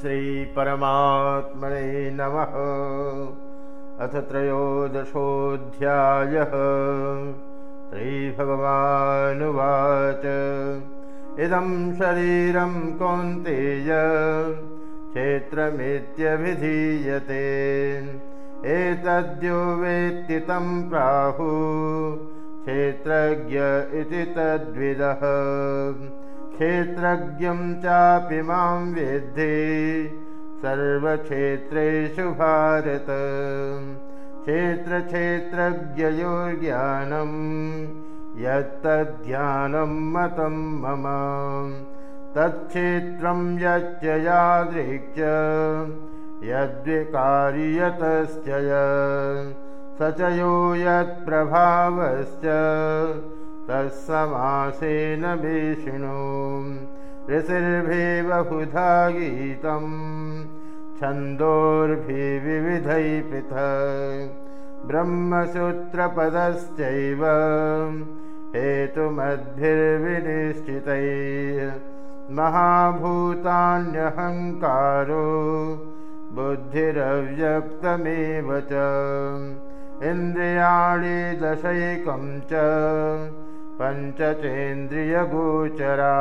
श्रीपरमात्मने नमः। अथ त्रयोदशोऽध्यायः। श्रीभगवानुवाच। इदं शरीरं कौन्तेय क्षेत्रमित्यभिधीयते। एतद्यो वेत्ति तं प्राहु क्षेत्रज्ञ इति तद्विदः क्षेत्रज्ञं चापि मां वेद्धे। सर्वक्षेत्रेषु भारत। क्षेत्रक्षेत्रज्ञयोर्ज्ञानं यत्तज्ज्ञानं मतं मम। तत्क्षेत्रं यच्च यादृक् यद्विकार्यतश्च स च यो यत्प्रभावश्च तत्समासेन विष्णु ऋषिर्भिबहुधा गीतं छन्दोर्भिविविधैः पृथक्। ब्रह्मसूत्रपदश्चैव हेतुमद्भिर्विनिश्चितैः। महाभूतान्यहङ्कारो बुद्धिरव्यक्तमेव च। इन्द्रियाणि दशैकं च पञ्चचेन्द्रियगोचरा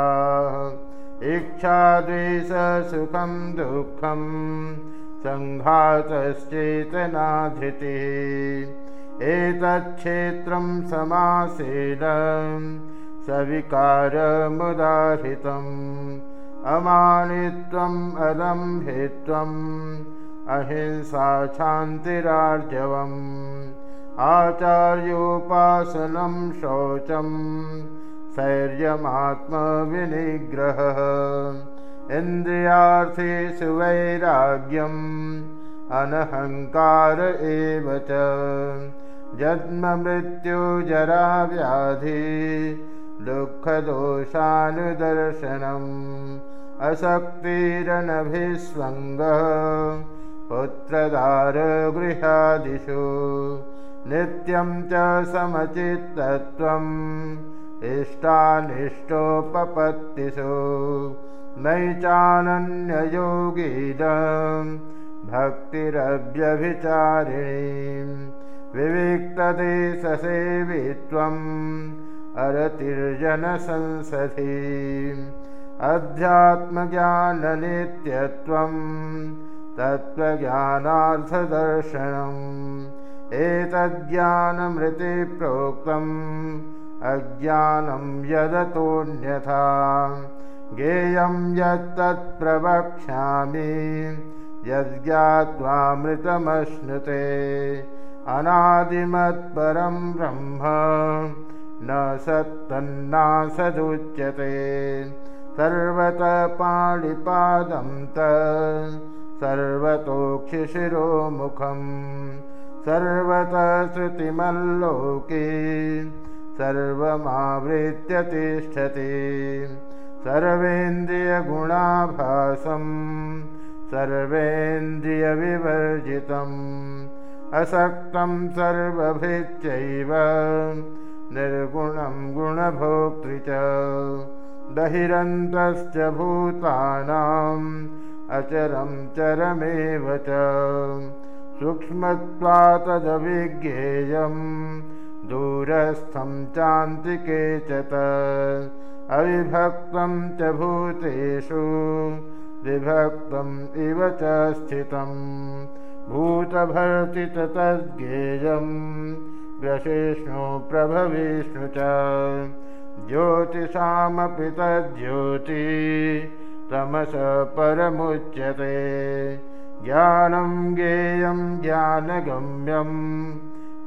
इच्छाद्वेषसुखं दुःखं सङ्घातश्चेतनाधृतिः एतच्छेत्रं समासेन सविकारमुदाहृतम्। अमानित्वम् अदम्भित्वम् अहिंसा शान्तिरार्जवम् आचार्योपासनं शौचं शैर्यमात्मविनिग्रहः। इन्द्रियार्थेषु वैराग्यम् अनहङ्कार एव च। जन्ममृत्युजराव्याधि दुःखदोषानुदर्शनम् अशक्तिरनभिस्वङ्गः पुत्रदारगृहादिषु नित्यं च समचित्तत्वम् इष्टानिष्टोपपत्तिषु नयि चानन्ययोगीदं भक्तिरव्यभिचारिणीं विविक्तदेशसेवित्वम् अरतिर्जनसंसधिम् अध्यात्मज्ञाननित्यत्वं तत्त्वज्ञानार्थदर्शनम् एतज्ज्ञानमृतिप्रोक्तम्। अज्ञानं यदतोऽन्यथा ज्ञेयं यत्तत्प्रवक्ष्यामि। यज्ञात्वामृतमश्नुते अनादिमत्परं ब्रह्म। न सत्तन्नासदुच्यते। सर्वतः पाणिपादं त। सर्वतोक्षिशिरोमुखम् सर्वतः श्रुतिमल्लोके सर्वमावृत्य तिष्ठति। सर्वेन्द्रियगुणाभासं सर्वेन्द्रियविवर्जितम् असक्तं सर्वभृत्यैव निर्गुणं गुणभोक्तृ च बहिरन्तश्च भूतानाम् अचरं चरमेव च सूक्ष्मत्वातदभिज्ञेयं दूरस्थं चान्तिके च अविभक्तं च भूतेषु। विभक्तम् इव च स्थितं भूतभर्ति तद्ज्ञेयं ग्रशिष्णु प्रभविष्णु च। ज्योतिषामपि तज्ज्योति। तमस परमुच्यते ज्ञानं ज्ञेयं ज्ञानगम्यं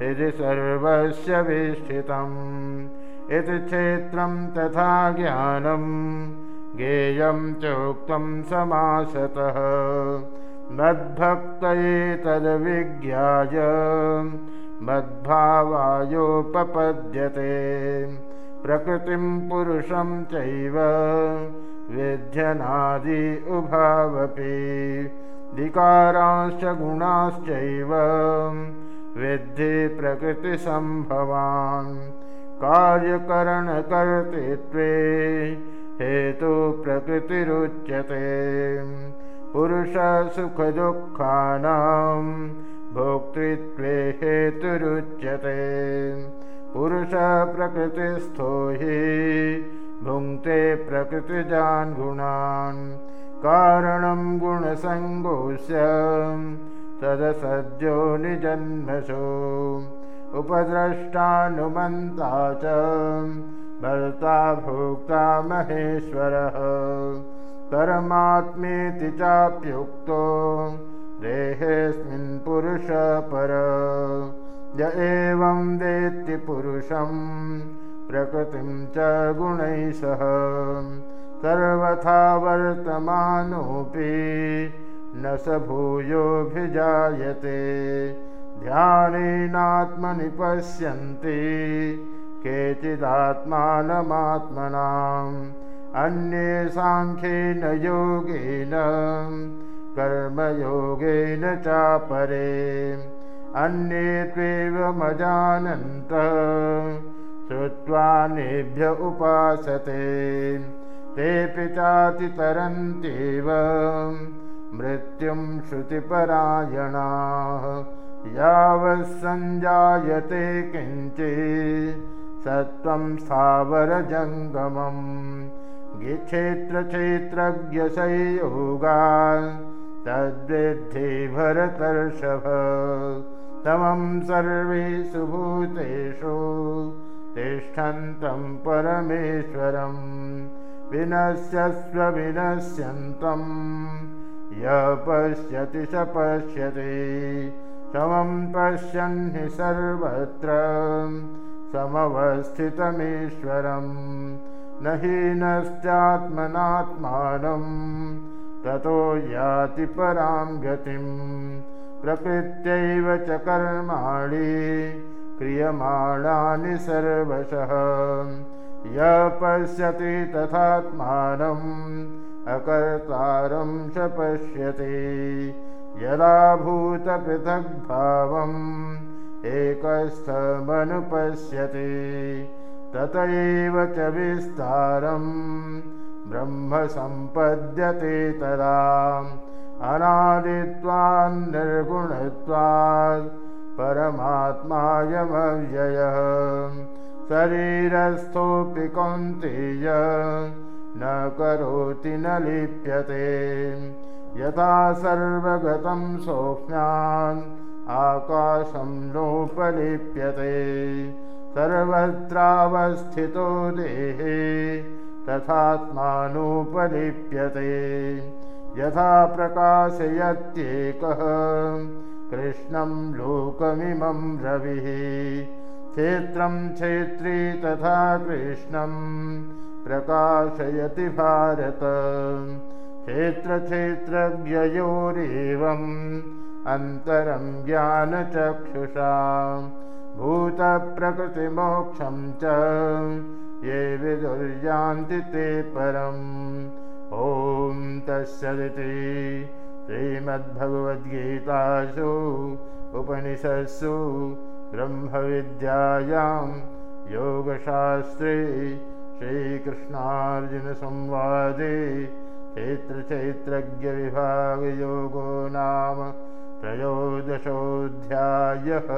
यदि सर्वस्य विष्ठितम् इति क्षेत्रं तथा ज्ञानं ज्ञेयं चोक्तं समासतः। मद्भक्तये तद्विज्ञाय मद्भावायोपपद्यते। प्रकृतिं पुरुषं चैव विध्यनादि उभावपि विकारांश्च गुणाश्चैव। विद्धि प्रकृतिसम्भवान्। कार्यकरणकर्तृत्वे हेतुप्रकृतिरुच्यते पुरुषसुखदुःखानां भोक्तृत्वे हेतुरुच्यते। पुरुषप्रकृतिस्थो हि भुङ्क्ते प्रकृतिजान् गुणान् कारणं गुणसङ्गोस्य तदसद्यो निजन्मसो। उपद्रष्टानुमन्ता च भर्ता भोक्ता महेश्वरः। परमात्मेति चाप्युक्तो देहेऽस्मिन् पुरुषपर य एवं वेत्ति पुरुषं प्रकृतिं च गुणैः सह सर्वथा वर्तमानोऽपि न स भूयोऽभिजायते। ध्यानेनात्मनि पश्यन्ति केचिदात्मानमात्मनाम् अन्ये साङ्ख्येन योगेन कर्मयोगेन चापरे। अन्ये त्वेवमजानन्त श्रुत्वा नेभ्य उपासते तेऽपि चातितरन्त्येव मृत्युं श्रुतिपरायणाः। यावत्सञ्जायते किञ्चित्। सत्त्वं स्थावरजङ्गमम् गिक्षेत्रक्षेत्रज्ञसंयोगा तद्विद्धि भरतर्षभ। तमं सर्वेषु भूतेषु तिष्ठन्तं परमेश्वरं विनश्यस्व विनश्यन्तं य पश्यति स पश्यति। समं पश्यन् हि सर्वत्र। समवस्थितमीश्वरम् न हीनश्चात्मनात्मानं ततो याति परां गतिं। प्रकृत्यैव च कर्माणि। क्रियमाणानि सर्वशः य पश्यति तथात्मानम् अकर्तारं च पश्यति। यदा भूतपृथग्भावम् एकस्थमनुपश्यति तत एव च विस्तारं ब्रह्म सम्पद्यते तदा अनादित्वान्निर्गुणत्वात् परमात्मायमव्ययः शरीरस्थोऽपि कौन्तेय न करोति न लिप्यते। यथा सर्वगतं सौक्ष्म्यान् आकाशं नोपलिप्यते। सर्वत्रावस्थितो देहे तथात्मानोपलिप्यते। यथा प्रकाशयत्येकः कृष्णं लोकमिमं रविः क्षेत्रं क्षेत्री तथा कृष्णं प्रकाशयति भारत। क्षेत्रक्षेत्रज्ञयोरेवम् अन्तरं ज्ञानचक्षुषा। भूतप्रकृतिमोक्षं च ये विदुर्यान्ति ते परम् ॐ तस्सदिति श्रीमद्भगवद्गीतासु उपनिषत्सु ब्रह्मविद्यायां योगशास्त्रे श्रीकृष्णार्जुनसंवादे क्षेत्रक्षेत्रज्ञविभागयोगो नाम त्रयोदशोऽध्यायः